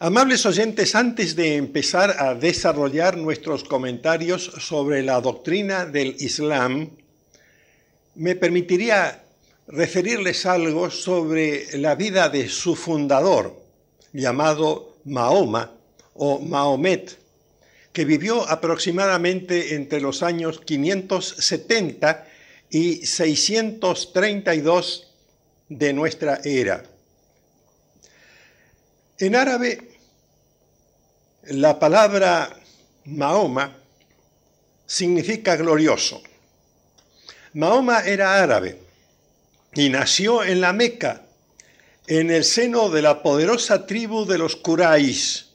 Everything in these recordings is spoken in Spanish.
Amables oyentes, antes de empezar a desarrollar nuestros comentarios sobre la doctrina del Islam, me permitiría referirles algo sobre la vida de su fundador, llamado Mahoma o Mahomet, que vivió aproximadamente entre los años 570 y 632 de nuestra era. En árabe, la palabra Mahoma significa glorioso. Mahoma era árabe y nació en la Meca, en el seno de la poderosa tribu de los Quraysh,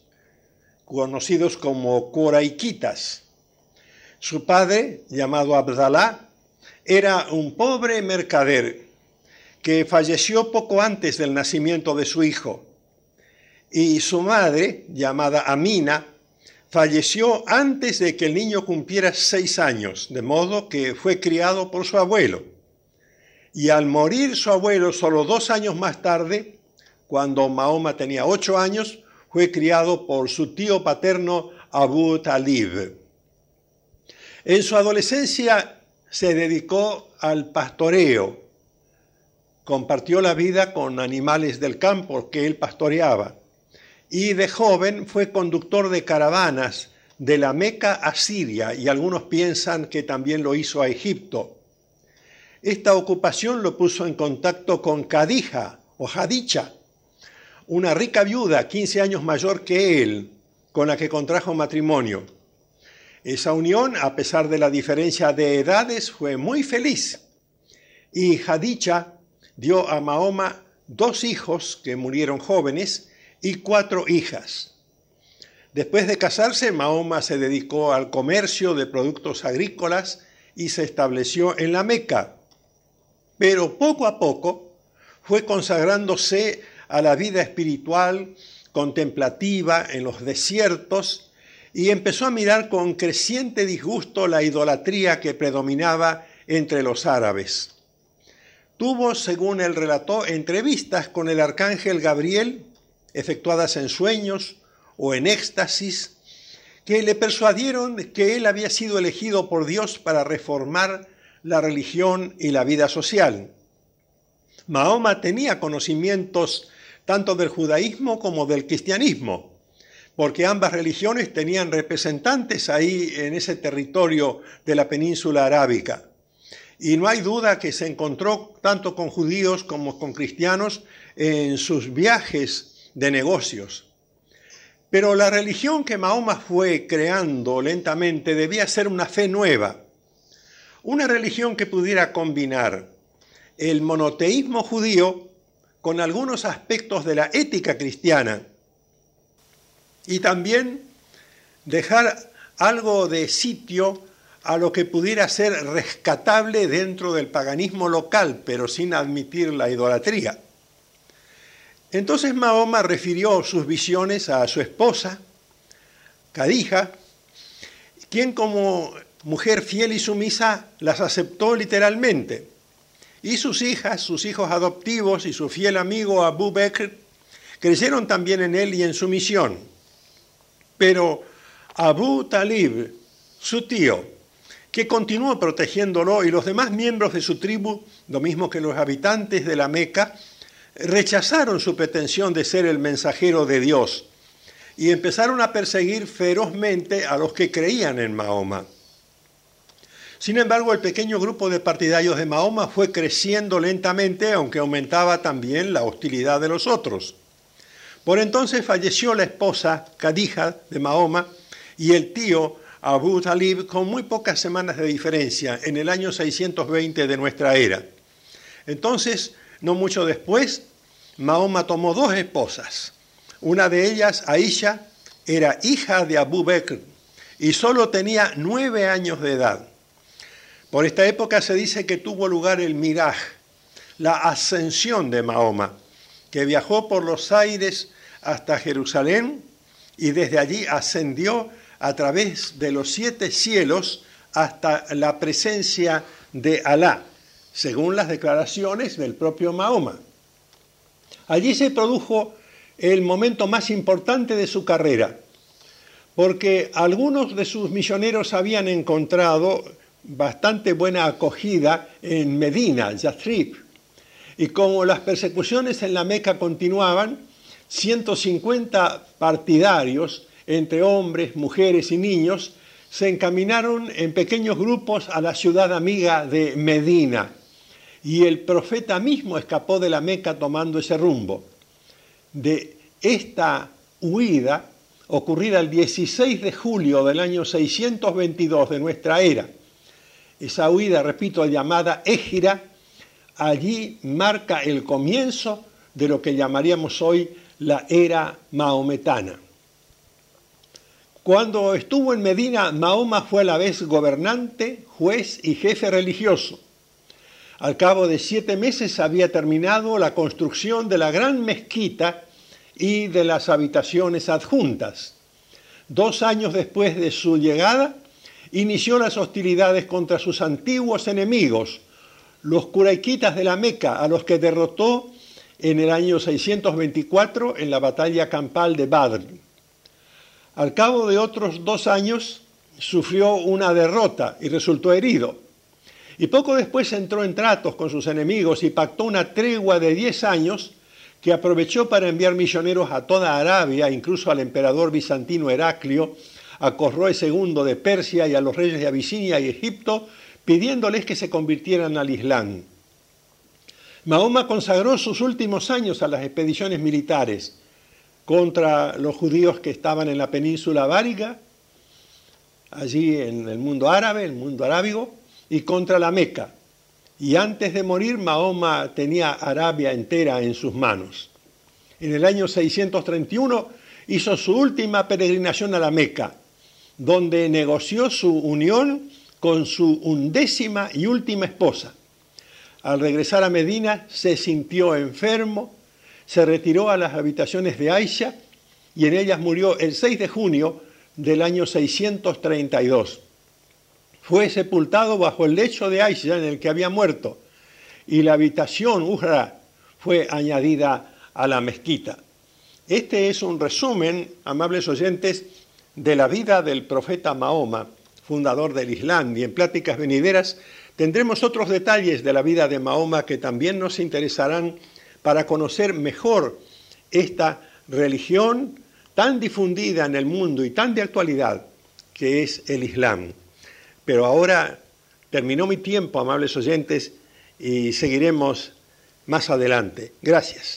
conocidos como Quraiquitas. Su padre, llamado Abdalá, era un pobre mercader que falleció poco antes del nacimiento de su hijo y su madre, llamada Amina, falleció antes de que el niño cumpliera seis años, de modo que fue criado por su abuelo. Y al morir su abuelo solo dos años más tarde, cuando Mahoma tenía ocho años, fue criado por su tío paterno Abu Talib. En su adolescencia se dedicó al pastoreo. Compartió la vida con animales del campo que él pastoreaba y de joven fue conductor de caravanas de la Meca a Siria y algunos piensan que también lo hizo a Egipto. Esta ocupación lo puso en contacto con Kadija o Hadicha, una rica viuda 15 años mayor que él, con la que contrajo matrimonio. Esa unión, a pesar de la diferencia de edades, fue muy feliz. Y Hadicha dio a Mahoma dos hijos que murieron jóvenes y cuatro hijas. Después de casarse, Mahoma se dedicó al comercio de productos agrícolas y se estableció en la Meca. Pero poco a poco fue consagrándose a la vida espiritual contemplativa en los desiertos y empezó a mirar con creciente disgusto la idolatría que predominaba entre los árabes. Tuvo, según él relató, entrevistas con el arcángel Gabriel efectuadas en sueños o en éxtasis, que le persuadieron que él había sido elegido por Dios para reformar la religión y la vida social. Mahoma tenía conocimientos tanto del judaísmo como del cristianismo, porque ambas religiones tenían representantes ahí en ese territorio de la península arábica. Y no hay duda que se encontró tanto con judíos como con cristianos en sus viajes de negocios. Pero la religión que Mahoma fue creando lentamente debía ser una fe nueva, una religión que pudiera combinar el monoteísmo judío con algunos aspectos de la ética cristiana y también dejar algo de sitio a lo que pudiera ser rescatable dentro del paganismo local, pero sin admitir la idolatría. Entonces Mahoma refirió sus visiones a su esposa, Kadija, quien como mujer fiel y sumisa las aceptó literalmente. Y sus hijas, sus hijos adoptivos y su fiel amigo Abu Bakr creyeron también en él y en su misión. Pero Abu Talib, su tío, que continuó protegiéndolo y los demás miembros de su tribu, lo mismo que los habitantes de la Meca, rechazaron su pretensión de ser el mensajero de Dios y empezaron a perseguir ferozmente a los que creían en Mahoma. Sin embargo, el pequeño grupo de partidarios de Mahoma fue creciendo lentamente, aunque aumentaba también la hostilidad de los otros. Por entonces falleció la esposa Kadija de Mahoma y el tío Abu Talib con muy pocas semanas de diferencia, en el año 620 de nuestra era. Entonces no mucho después, Mahoma tomó dos esposas. Una de ellas, Aisha, era hija de Abu Bakr y solo tenía nueve años de edad. Por esta época se dice que tuvo lugar el Miraj, la ascensión de Mahoma, que viajó por los aires hasta Jerusalén y desde allí ascendió a través de los siete cielos hasta la presencia de Alá según las declaraciones del propio Mahoma. Allí se produjo el momento más importante de su carrera, porque algunos de sus misioneros habían encontrado bastante buena acogida en Medina, Yathrib, y como las persecuciones en la Meca continuaban, 150 partidarios, entre hombres, mujeres y niños, se encaminaron en pequeños grupos a la ciudad amiga de Medina. Y el profeta mismo escapó de la Meca tomando ese rumbo. De esta huida, ocurrida el 16 de julio del año 622 de nuestra era, esa huida, repito, llamada Égira, allí marca el comienzo de lo que llamaríamos hoy la era maometana. Cuando estuvo en Medina, Mahoma fue a la vez gobernante, juez y jefe religioso. Al cabo de siete meses había terminado la construcción de la gran mezquita y de las habitaciones adjuntas. Dos años después de su llegada, inició las hostilidades contra sus antiguos enemigos, los curaiquitas de la Meca, a los que derrotó en el año 624 en la batalla campal de Badr. Al cabo de otros dos años sufrió una derrota y resultó herido. Y poco después entró en tratos con sus enemigos y pactó una tregua de diez años que aprovechó para enviar misioneros a toda Arabia, incluso al emperador bizantino Heraclio, a Corroe II de Persia y a los reyes de Abisinia y Egipto, pidiéndoles que se convirtieran al Islam. Mahoma consagró sus últimos años a las expediciones militares contra los judíos que estaban en la península bárica, allí en el mundo árabe, el mundo arábigo, y contra la Meca. Y antes de morir, Mahoma tenía Arabia entera en sus manos. En el año 631 hizo su última peregrinación a la Meca, donde negoció su unión con su undécima y última esposa, al regresar a Medina se sintió enfermo, se retiró a las habitaciones de Aisha y en ellas murió el 6 de junio del año 632. Fue sepultado bajo el lecho de Aisha en el que había muerto y la habitación Uhra fue añadida a la mezquita. Este es un resumen, amables oyentes, de la vida del profeta Mahoma, fundador del Islam, y en pláticas venideras Tendremos otros detalles de la vida de Mahoma que también nos interesarán para conocer mejor esta religión tan difundida en el mundo y tan de actualidad que es el Islam. Pero ahora terminó mi tiempo, amables oyentes, y seguiremos más adelante. Gracias.